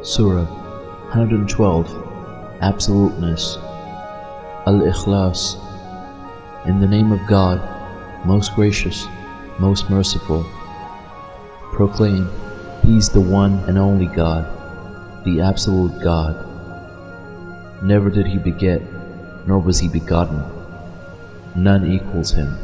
Surah 112 Absoluteness Al-Ikhlas In the name of God, most gracious, most merciful. Proclaim, He's the one and only God, the absolute God. Never did He beget, nor was He begotten. None equals Him.